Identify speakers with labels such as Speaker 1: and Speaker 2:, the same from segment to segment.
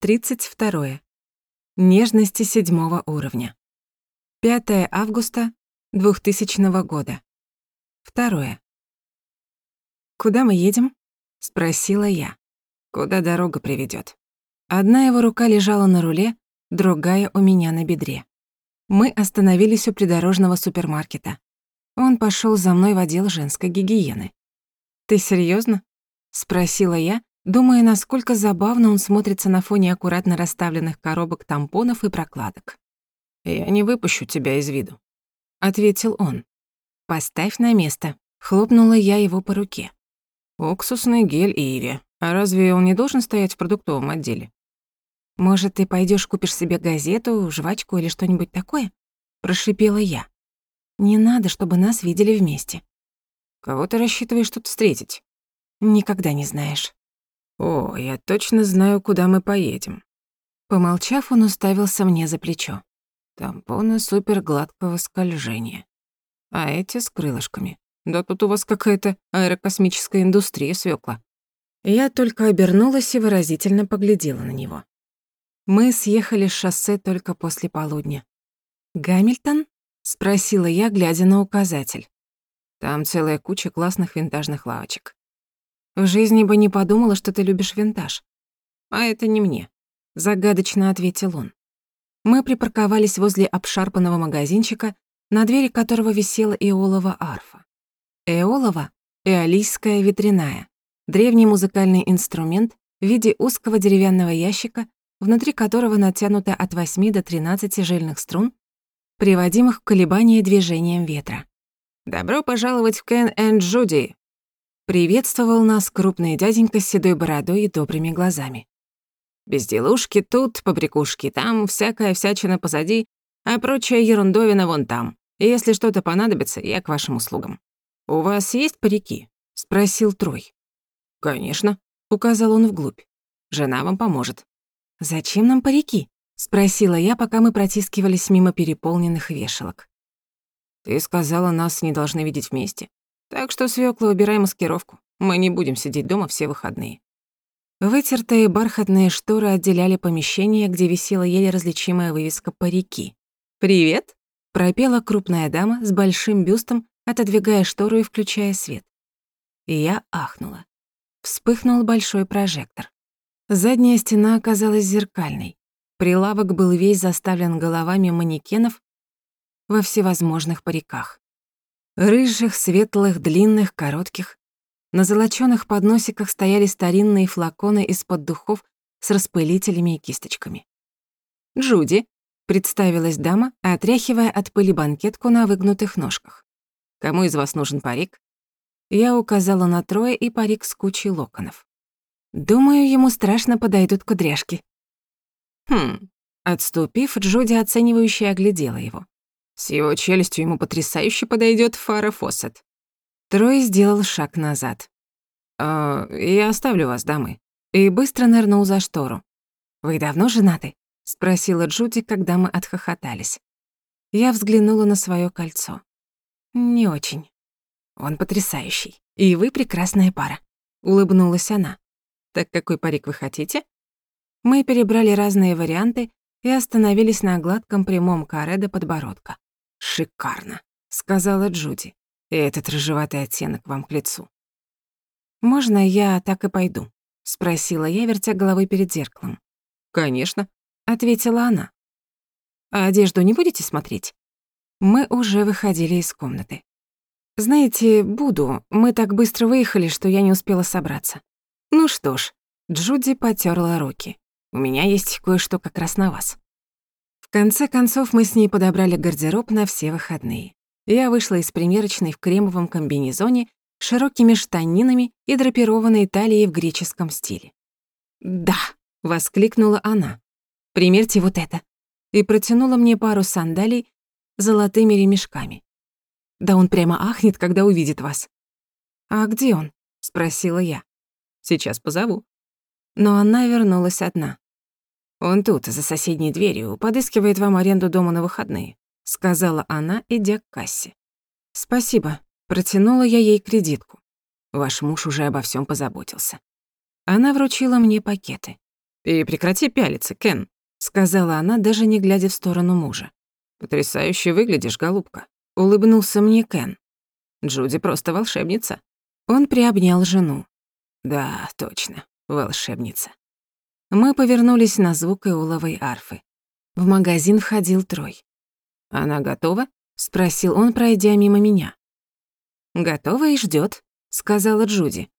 Speaker 1: 32. Нежности седьмого уровня. 5 августа 2000 года. Второе. «Куда мы едем?» — спросила я. «Куда дорога приведёт?» Одна его рука лежала на руле, другая у меня на бедре. Мы остановились у придорожного супермаркета. Он пошёл за мной в отдел женской гигиены. «Ты серьёзно?» — спросила я, думая, насколько забавно он смотрится на фоне аккуратно расставленных коробок тампонов и прокладок.
Speaker 2: «Я не выпущу тебя из виду», —
Speaker 1: ответил он. «Поставь на место», — хлопнула я его по руке.
Speaker 2: «Уксусный гель Иви. А разве он не должен стоять в продуктовом отделе?»
Speaker 1: «Может, ты пойдёшь купишь себе газету, жвачку или что-нибудь такое?» — прошипела я. «Не надо, чтобы нас видели вместе».
Speaker 2: «Кого ты рассчитываешь тут встретить?»
Speaker 1: «Никогда не знаешь».
Speaker 2: «О, я точно знаю, куда мы поедем».
Speaker 1: Помолчав, он уставился мне за плечо.
Speaker 2: Тампоны супергладкого скольжения. А эти с крылышками. Да тут у вас какая-то аэрокосмическая индустрия свёкла.
Speaker 1: Я только обернулась и выразительно поглядела на него. Мы съехали с шоссе только после полудня. «Гамильтон?» — спросила я, глядя на указатель.
Speaker 2: Там целая куча классных винтажных лавочек.
Speaker 1: В жизни бы не подумала, что ты любишь винтаж.
Speaker 2: А это не мне,
Speaker 1: загадочно ответил он. Мы припарковались возле обшарпанного магазинчика, на двери которого висела эолова арфа. Эолова — эолийская ветряная, древний музыкальный инструмент в виде узкого деревянного ящика, внутри которого натянуто от 8 до 13 жильных струн, приводимых в колебание движением ветра.
Speaker 2: «Добро пожаловать в Кен энд Джуди!»
Speaker 1: Приветствовал нас крупный дяденька с седой бородой и добрыми глазами.
Speaker 2: Безделушки тут, побрякушки там, всякая всячина позади, а прочая ерундовина вон там. И если что-то понадобится, я к вашим услугам. У вас есть парики? спросил Трой.
Speaker 1: Конечно, указал он вглубь. Жена вам поможет. Зачем нам парики? спросила я, пока мы протискивались мимо переполненных вешалок.
Speaker 2: Ты сказала, нас не должны видеть вместе. Так что, свёкла, убирай маскировку. Мы не будем сидеть дома все выходные.
Speaker 1: Вытертые бархатные шторы отделяли помещение, где висела еле различимая вывеска «Парики». «Привет!» — пропела крупная дама с большим бюстом, отодвигая штору и включая свет. И я ахнула. Вспыхнул большой прожектор. Задняя стена оказалась зеркальной. Прилавок был весь заставлен головами манекенов во всевозможных париках. Рыжих, светлых, длинных, коротких. На золочёных подносиках стояли старинные флаконы из-под духов с распылителями и кисточками. «Джуди», — представилась дама, отряхивая от пыли банкетку на выгнутых ножках. «Кому из вас нужен парик?» Я указала на трое и парик с кучей локонов. «Думаю, ему страшно подойдут кудряшки». «Хм». Отступив, Джуди оценивающе оглядела его.
Speaker 2: С его челюстью ему потрясающе подойдет Фара Фоссет.
Speaker 1: Трой сделал шаг назад.
Speaker 2: «Э, «Я оставлю вас, дамы».
Speaker 1: И быстро нырнул за штору. «Вы давно женаты?» — спросила Джуди, когда мы отхохотались. Я взглянула на свое кольцо. «Не очень. Он потрясающий. И вы прекрасная пара», — улыбнулась она.
Speaker 2: «Так какой парик вы хотите?»
Speaker 1: Мы перебрали разные варианты и остановились на гладком прямом каре до подбородка.
Speaker 2: «Шикарно», — сказала Джуди. «И этот рыжеватый оттенок вам к лицу».
Speaker 1: «Можно я так и пойду?» — спросила я, вертя головой перед зеркалом.
Speaker 2: «Конечно», —
Speaker 1: ответила она. «А одежду не будете смотреть?» Мы уже выходили из комнаты. «Знаете, буду. Мы так быстро выехали, что я не успела собраться». «Ну что ж», — Джуди потёрла руки. «У меня есть кое-что как раз на вас». Конце концов, мы с ней подобрали гардероб на все выходные. Я вышла из примерочной в кремовом комбинезоне, широкими штанинами и драпированной талией в греческом стиле. «Да!» — воскликнула она. «Примерьте вот это!» И протянула мне пару сандалий золотыми ремешками. «Да он прямо ахнет, когда увидит вас». «А где он?» — спросила я.
Speaker 2: «Сейчас позову».
Speaker 1: Но она вернулась одна.
Speaker 2: «Он тут, за соседней дверью, подыскивает вам аренду дома на выходные», сказала она, идя к кассе.
Speaker 1: «Спасибо», протянула я ей кредитку.
Speaker 2: «Ваш муж уже обо всем позаботился».
Speaker 1: Она вручила мне пакеты.
Speaker 2: И прекрати пялиться, Кен, сказала она, даже не глядя в сторону мужа. Потрясающе выглядишь, голубка. Улыбнулся мне Кен. Джуди просто волшебница. Он приобнял жену. Да, точно, волшебница. Мы повернулись на звук иоловой арфы. В магазин входил Трой. «Она готова?» — спросил он, пройдя мимо меня. «Готова и ждёт», — сказала Джуди.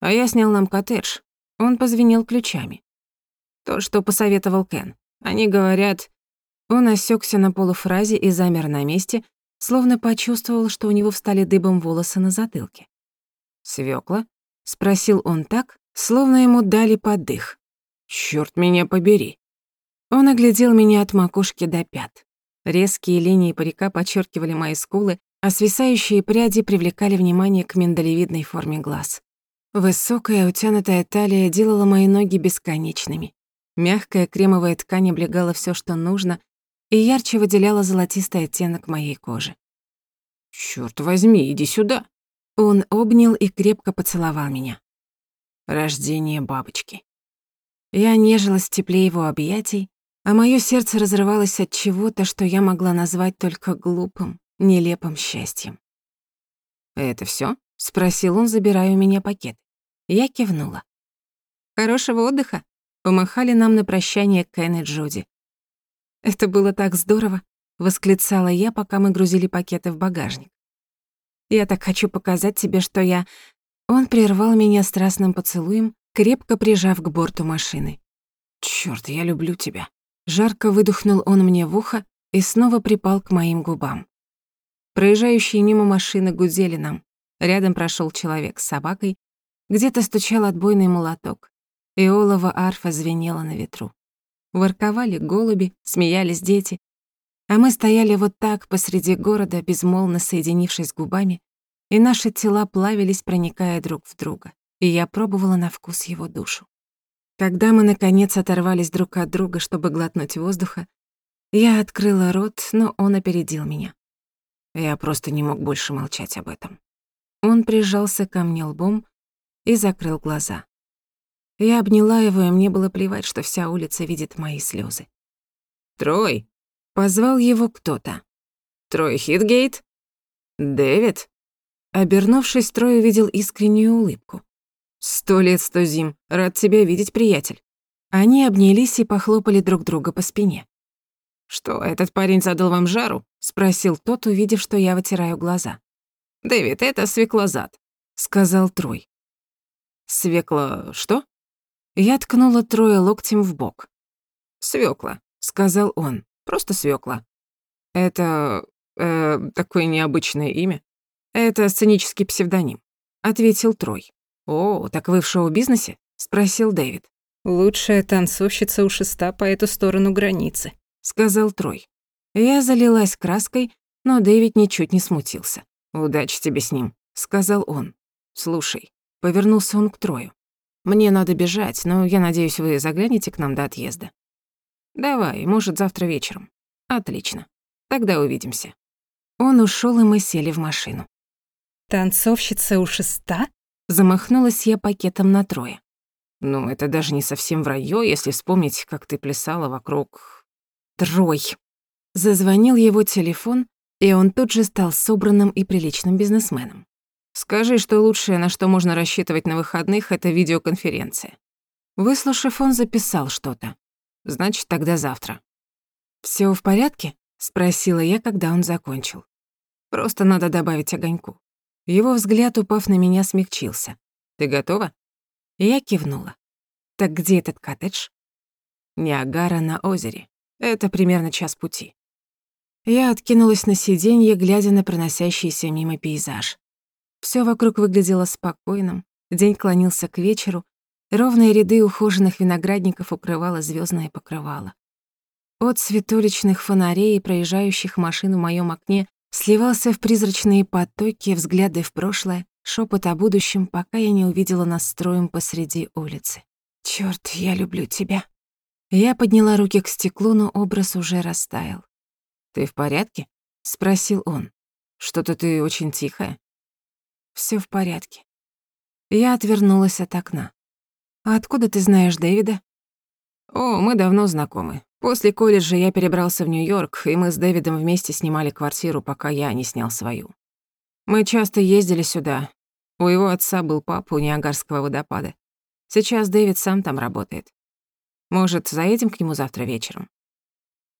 Speaker 2: А я снял нам коттедж. Он позвенел ключами. То, что посоветовал Кен. Они говорят... Он осекся на полуфразе и замер на месте, словно почувствовал, что у него встали дыбом волосы на затылке. «Свёкла?» — спросил он так, словно ему дали поддых. «Чёрт меня побери!» Он оглядел меня от макушки до пят. Резкие линии парика подчеркивали мои скулы, а свисающие пряди привлекали внимание к миндалевидной форме глаз. Высокая утянутая талия делала мои ноги бесконечными. Мягкая кремовая ткань облегала всё, что нужно, и ярче выделяла золотистый оттенок моей кожи. «Чёрт возьми, иди сюда!» Он обнял и крепко поцеловал меня. Рождение бабочки. Я нежилась в тепле его объятий, а моё сердце разрывалось от чего-то, что я могла назвать только глупым, нелепым счастьем. «Это всё? спросил он, забирая у меня пакет. Я кивнула. «Хорошего отдыха!» — помахали нам на прощание Кен и Джуди. «Это было так здорово!» — восклицала я, пока мы грузили пакеты в багажник. «Я так хочу показать тебе, что я...» Он прервал меня страстным поцелуем, крепко прижав к борту машины. «Чёрт, я люблю тебя!» Жарко выдохнул он мне в ухо и снова припал к моим губам. Проезжающие мимо машины гудели нам. Рядом прошел человек с собакой, где-то стучал отбойный молоток, и олова арфа звенела на ветру. Ворковали голуби, смеялись дети, а мы стояли вот так посреди города, безмолвно соединившись губами, и наши тела плавились, проникая друг в друга, и я пробовала на вкус его душу. Когда мы, наконец, оторвались друг от друга, чтобы глотнуть воздуха, я открыла рот, но он опередил меня. Я просто не мог больше молчать об этом. Он прижался ко мне лбом и закрыл глаза. Я обняла его, и мне было плевать, что вся улица видит мои слезы. «Трой!» — позвал его кто-то. «Трой Хитгейт?» «Дэвид?» Обернувшись, Трой увидел искреннюю улыбку. «Сто лет, сто зим. Рад тебя видеть, приятель». Они обнялись и похлопали друг друга по спине. «Что, этот парень задал вам жару?» — спросил тот, увидев, что я вытираю глаза. «Дэвид, это свеклозад», — сказал Трой. «Свекла... что?» Я ткнула Троя локтем в бок. «Свёкла», — сказал он. «Просто свёкла». «Это... Э, такое необычное имя?» «Это сценический псевдоним», — ответил Трой. «О, так вы в шоу-бизнесе?» — спросил Дэвид. «Лучшая танцовщица у шеста по эту сторону границы», — сказал Трой. Я залилась краской, но Дэвид ничуть не смутился. «Удачи тебе с ним», — сказал он. «Слушай», — повернулся он к Трою. «Мне надо бежать, но я надеюсь, вы заглянете к нам до отъезда». «Давай, может, завтра вечером». «Отлично. Тогда увидимся». Он ушёл, и мы сели в машину.
Speaker 1: «Танцовщица у шеста?»
Speaker 2: Замахнулась я пакетом на трое. Ну, это даже не совсем вранье, если вспомнить, как ты плясала вокруг... Трой. Зазвонил его телефон, и он тут же стал собранным и приличным бизнесменом. Скажи, что лучшее, на что можно рассчитывать на выходных, это видеоконференция. Выслушав, он записал что-то. Значит, тогда завтра. Всё в порядке?» — спросила я, когда он закончил. «Просто надо добавить огоньку. Его взгляд, упав на меня, смягчился. «Ты готова?» Я кивнула. «Так где этот коттедж?» «Ниагара на озере. Это примерно час пути». Я откинулась на сиденье, глядя на проносящийся мимо пейзаж. Всё вокруг выглядело спокойным, день клонился к вечеру, ровные ряды ухоженных виноградников укрывало звёздное покрывало. От светуличных фонарей и проезжающих машин в моём окне Сливался в призрачные потоки, взгляды в прошлое, шепот о будущем, пока я не увидела нас строем посреди улицы. Черт, я люблю тебя. Я подняла руки к стеклу, но образ уже растаял. «Ты в порядке?» — спросил он. «Что-то ты очень тихая». Все в порядке». Я отвернулась от окна. «А откуда ты знаешь Дэвида?» О, мы давно знакомы. После колледжа я перебрался в Нью-Йорк, и мы с Дэвидом вместе снимали квартиру, пока я не снял свою. Мы часто ездили сюда. У его отца был папа у Ниагарского водопада. Сейчас Дэвид сам там работает. Может, заедем к нему завтра вечером?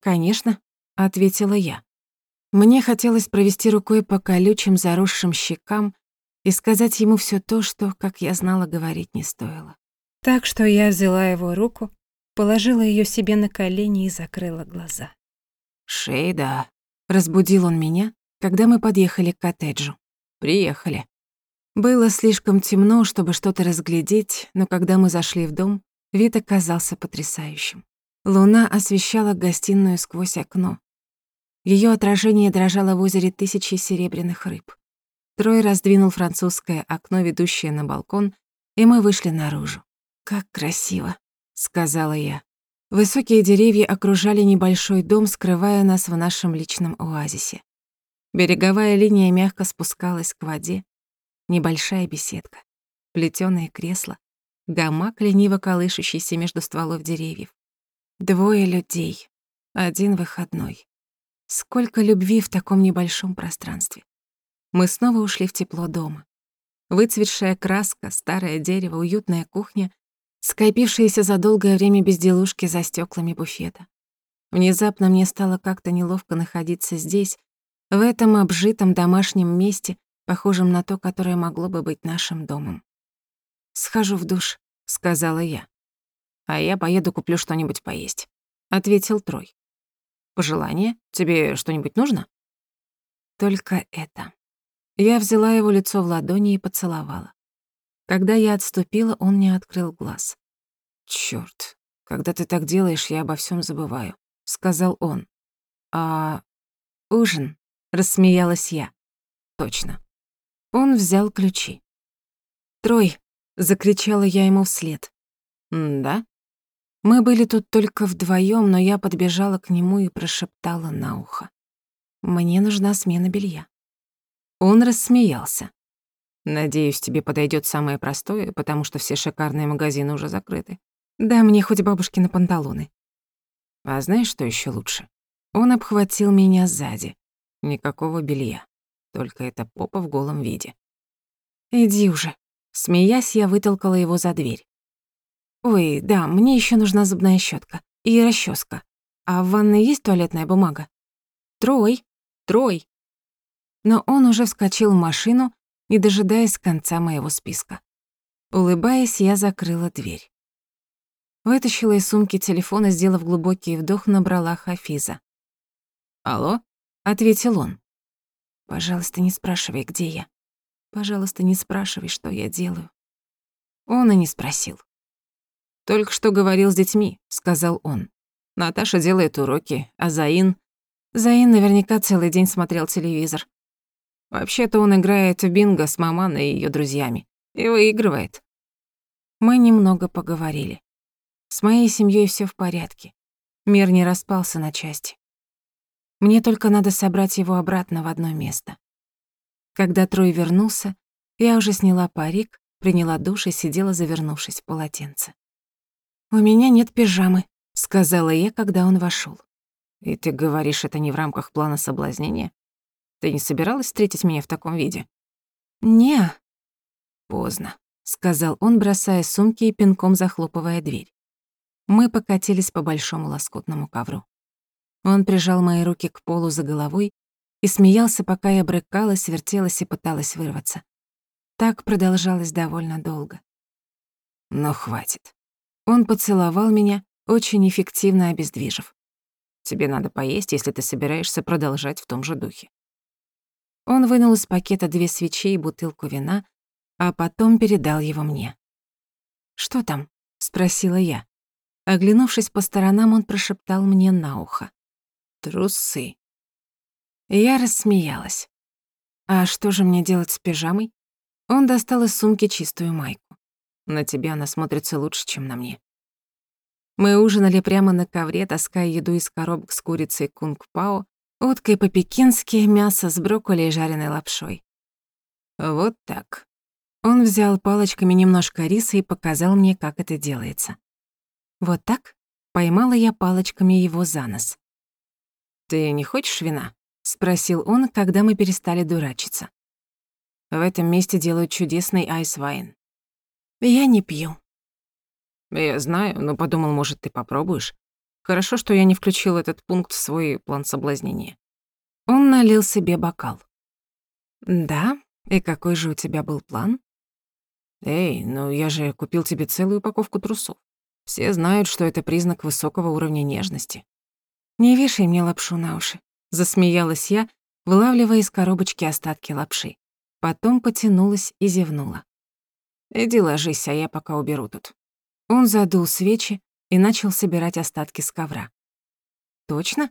Speaker 1: Конечно, ответила я. Мне хотелось провести рукой по колючим заросшим щекам и сказать ему все то, что, как я знала, говорить не стоило. Так что я взяла его руку, положила ее себе на колени и закрыла глаза.
Speaker 2: «Шейда», —
Speaker 1: разбудил он меня, когда мы подъехали к коттеджу.
Speaker 2: «Приехали».
Speaker 1: Было слишком темно, чтобы что-то разглядеть, но когда мы зашли в дом, вид оказался потрясающим. Луна освещала гостиную сквозь окно. Ее отражение дрожало в озере тысячи серебряных рыб. Трой раздвинул французское окно, ведущее на балкон, и мы вышли наружу. «Как красиво», — сказала я. Высокие деревья окружали небольшой дом, скрывая нас в нашем личном оазисе. Береговая линия мягко спускалась к воде, небольшая беседка, плетёное кресло, гамак, лениво колышущийся между стволов деревьев. Двое людей, один выходной. Сколько любви в таком небольшом пространстве. Мы снова ушли в тепло дома. Выцветшая краска, старое дерево, уютная кухня, скопившиеся за долгое время безделушки за стеклами буфета. Внезапно мне стало как-то неловко находиться здесь, в этом обжитом домашнем месте, похожем на то, которое могло бы быть нашим домом. «Схожу в душ», — сказала я.
Speaker 2: «А я поеду куплю что-нибудь поесть», — ответил Трой. «Пожелание? Тебе что-нибудь нужно?»
Speaker 1: Только это. Я взяла его лицо в ладони и поцеловала. Когда я отступила, он не открыл глаз.
Speaker 2: «Чёрт, когда ты так делаешь, я обо всем забываю», — сказал он.
Speaker 1: «А ужин?» — рассмеялась я.
Speaker 2: «Точно.
Speaker 1: Он взял ключи. «Трой!» — закричала я ему вслед.
Speaker 2: «Да?»
Speaker 1: Мы были тут только вдвоем, но я подбежала к нему и прошептала на ухо. «Мне нужна смена белья». Он рассмеялся.
Speaker 2: «Надеюсь, тебе подойдет самое простое, потому что все шикарные магазины уже закрыты».
Speaker 1: «Да, мне хоть бабушкины панталоны».
Speaker 2: «А знаешь, что еще лучше?»
Speaker 1: Он обхватил меня сзади.
Speaker 2: Никакого белья. Только это попа в голом виде.
Speaker 1: «Иди уже». Смеясь, я вытолкала его за дверь. «Ой, да, мне еще нужна зубная щетка и расческа. А в ванной есть туалетная бумага?» «Трой! Трой!» Но он уже вскочил в машину, не дожидаясь конца моего списка. Улыбаясь, я закрыла дверь. Вытащила из сумки телефон и, сделав глубокий вдох, набрала Хафиза.
Speaker 2: «Алло?»
Speaker 1: — ответил он. Пожалуйста, не спрашивай, где я. Пожалуйста, не спрашивай, что я делаю. Он и не спросил.
Speaker 2: «Только что говорил с детьми», — сказал он. «Наташа делает уроки, а Заин...»
Speaker 1: Заин наверняка целый день смотрел телевизор.
Speaker 2: Вообще-то он играет в бинго с маманой и её друзьями. И выигрывает.
Speaker 1: Мы немного поговорили. С моей семьёй всё в порядке. Мир не распался на части. Мне только надо собрать его обратно в одно место. Когда Трой вернулся, я уже сняла парик, приняла душ и сидела, завернувшись в полотенце. «У меня нет пижамы», — сказала я, когда он вошёл.
Speaker 2: «И ты говоришь, это не в рамках плана соблазнения? Ты не собиралась встретить меня в таком виде?»
Speaker 1: «Не».
Speaker 2: «Поздно», —
Speaker 1: сказал он, бросая сумки и пинком захлопывая дверь. Мы покатились по большому лоскутному ковру. Он прижал мои руки к полу за головой и смеялся, пока я брыкалась, вертелась и пыталась вырваться. Так продолжалось довольно долго.
Speaker 2: Но хватит.
Speaker 1: Он поцеловал меня, очень эффективно обездвижив.
Speaker 2: Тебе надо поесть, если ты собираешься продолжать в том же духе.
Speaker 1: Он вынул из пакета две свечи и бутылку вина, а потом передал его мне. «Что там?» — спросила я. Оглянувшись по сторонам, он прошептал мне на ухо.
Speaker 2: Трусы.
Speaker 1: Я рассмеялась. А что же мне делать с пижамой? Он достал из сумки чистую майку.
Speaker 2: На тебе она смотрится лучше, чем на мне.
Speaker 1: Мы ужинали прямо на ковре, таская еду из коробок с курицей кунг-пао, уткой по-пекински, мясо с брокколи и жареной лапшой.
Speaker 2: Вот так.
Speaker 1: Он взял палочками немножко риса и показал мне, как это делается. Вот так? Поймала я палочками его за нос.
Speaker 2: «Ты не хочешь вина?»
Speaker 1: — спросил он, когда мы перестали дурачиться.
Speaker 2: «В этом месте делают чудесный айс-вайн».
Speaker 1: «Я не пью».
Speaker 2: «Я знаю, но подумал, может, ты попробуешь. Хорошо, что я не включил этот пункт в свой план соблазнения».
Speaker 1: Он налил себе бокал. «Да? И какой же у тебя был план?»
Speaker 2: «Эй, ну я же купил тебе целую упаковку трусов. Все знают, что это признак высокого уровня нежности».
Speaker 1: «Не вешай мне лапшу на уши», — засмеялась я, вылавливая из коробочки остатки лапши. Потом потянулась и зевнула.
Speaker 2: «Иди ложись, а я пока уберу тут».
Speaker 1: Он задул свечи и начал собирать остатки с ковра. «Точно?»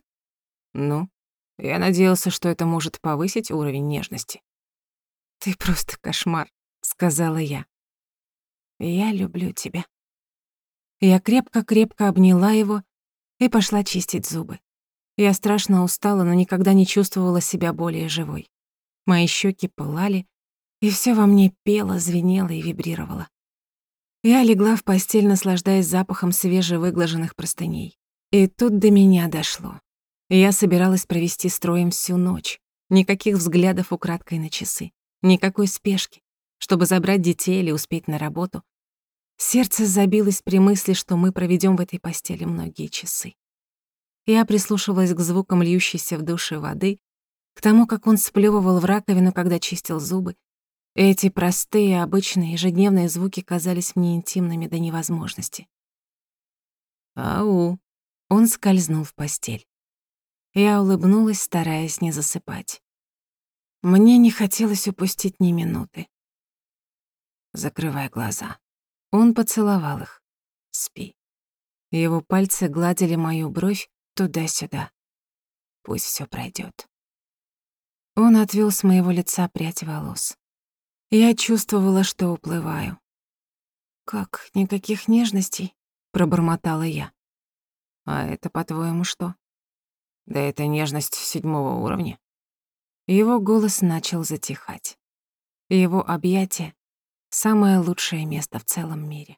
Speaker 2: «Ну, я надеялся, что это может повысить уровень нежности.
Speaker 1: «Ты просто кошмар», — сказала я. «Я люблю тебя». Я крепко-крепко обняла его и пошла чистить зубы. Я страшно устала, но никогда не чувствовала себя более живой. Мои щеки пылали, и все во мне пело, звенело и вибрировало. Я легла в постель, наслаждаясь запахом свежевыглаженных простыней. И тут до меня дошло. Я собиралась провести строем всю ночь. Никаких взглядов украдкой на часы. Никакой спешки, чтобы забрать детей или успеть на работу. Сердце забилось при мысли, что мы проведем в этой постели многие часы. Я прислушивалась к звукам льющейся в душе воды, к тому, как он сплёвывал в раковину, когда чистил зубы. Эти простые, обычные, ежедневные звуки казались мне интимными до невозможности.
Speaker 2: «Ау!»
Speaker 1: Он скользнул в постель. Я улыбнулась, стараясь не засыпать. Мне не хотелось упустить ни минуты. Закрывай глаза. Он поцеловал их. Спи. Его пальцы гладили мою бровь туда-сюда. Пусть всё пройдёт. Он отвёл с моего лица прядь волос. Я чувствовала, что уплываю. «Как, никаких нежностей?» — пробормотала я.
Speaker 2: «А это, по-твоему, что?» Да это нежность седьмого уровня. Его голос начал затихать.
Speaker 1: Его объятие — самое лучшее место в целом мире.